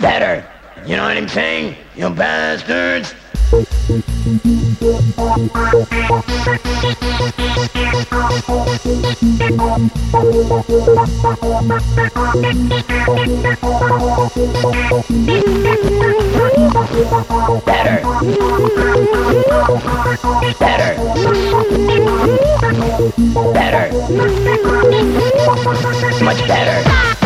better. You know what I'm saying? You bastards. Better. Better. Better. Much better.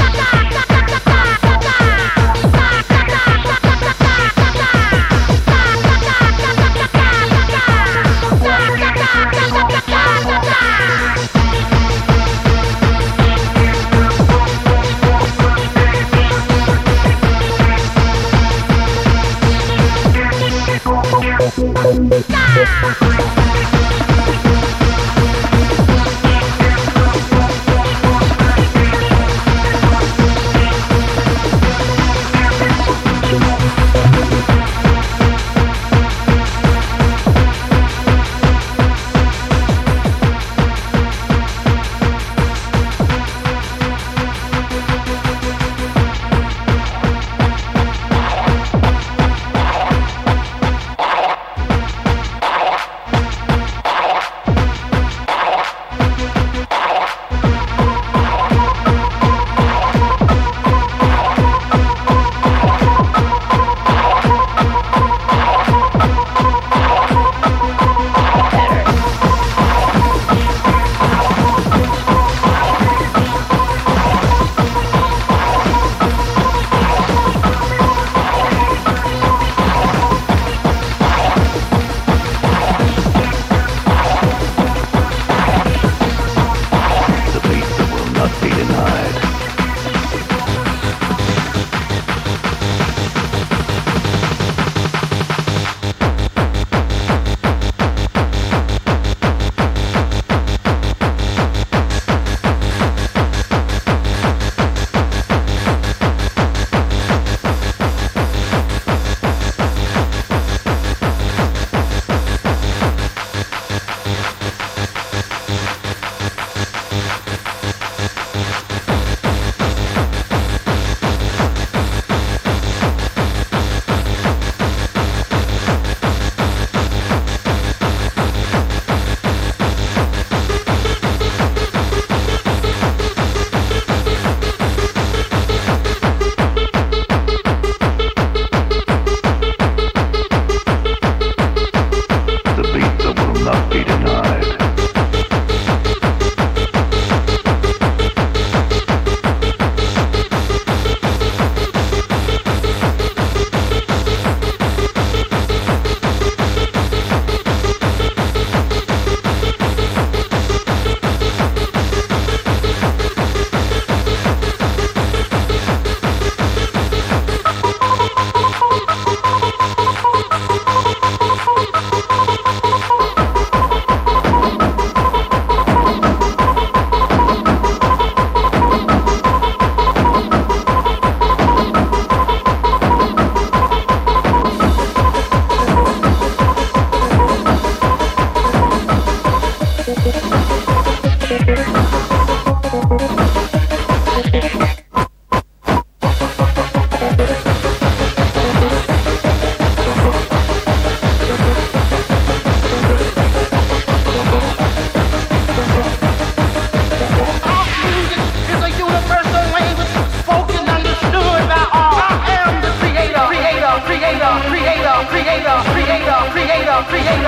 Fly.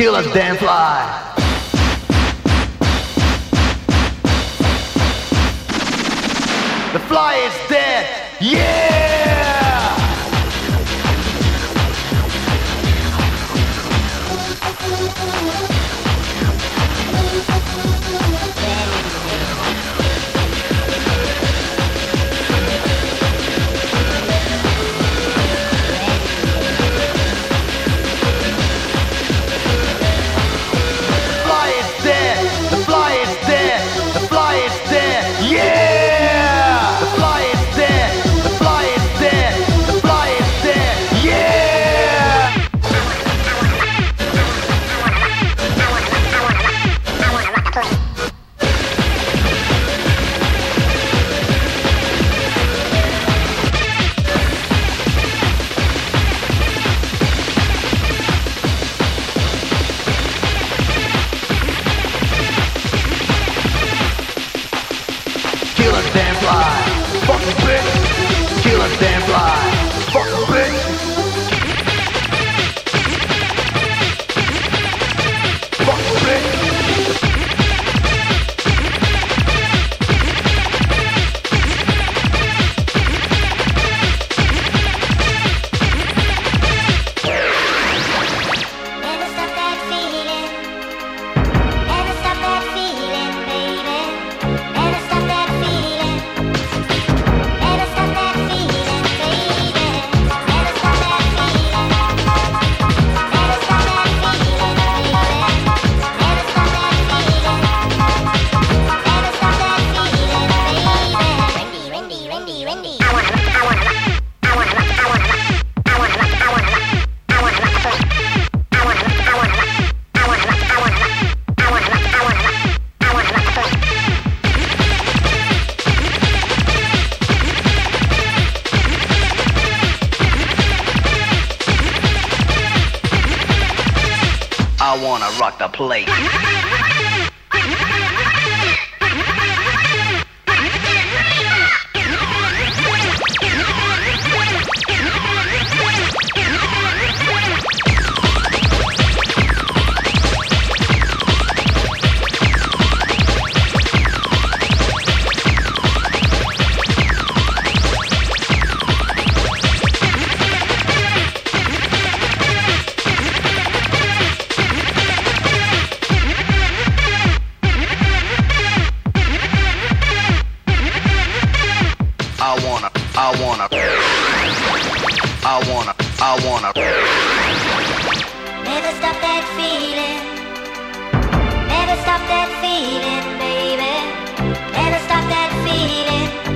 Kill us, damn fly. The fly is dead. Yeah! wanna. I wanna. I wanna. Never stop that feeling. Never stop that feeling, baby. Never stop that feeling.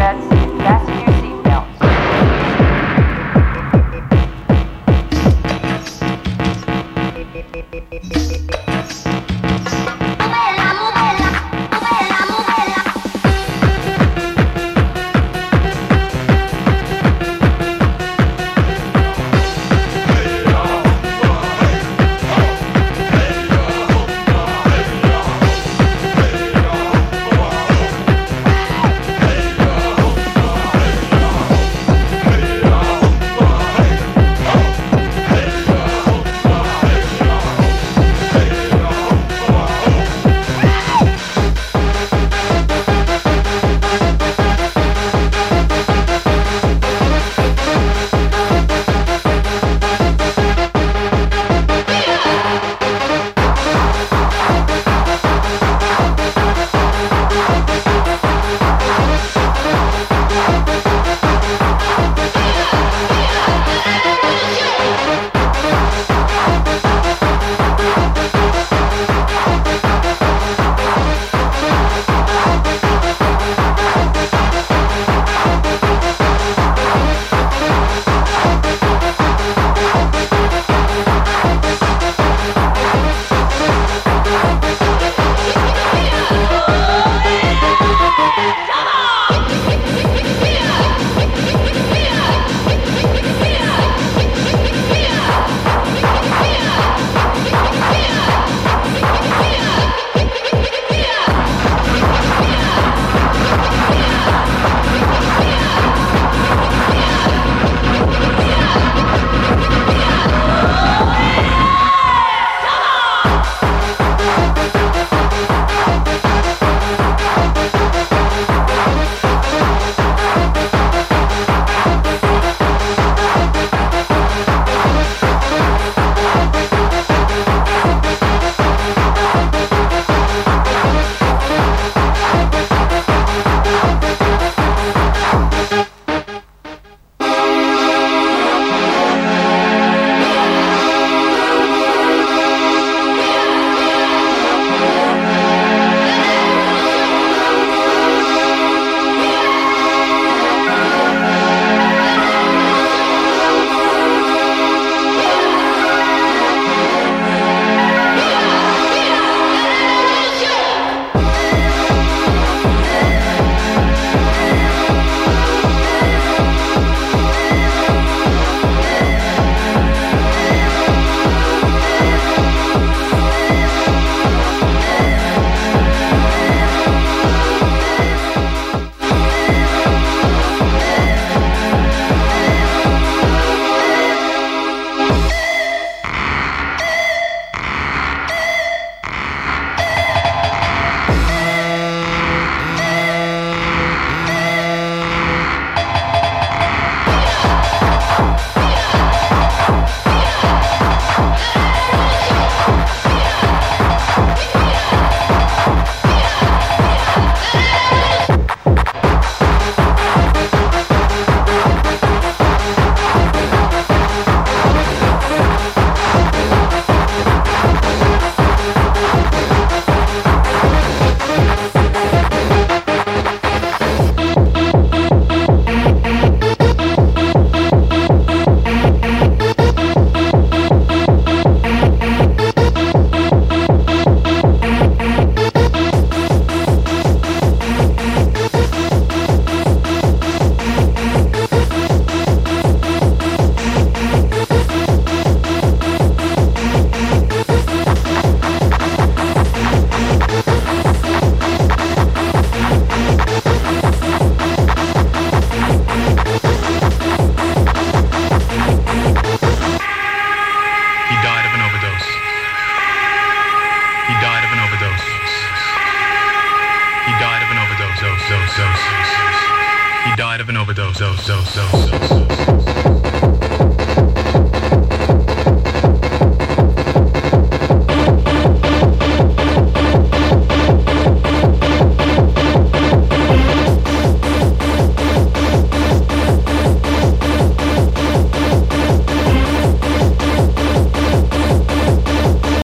Extinguish your cigarettes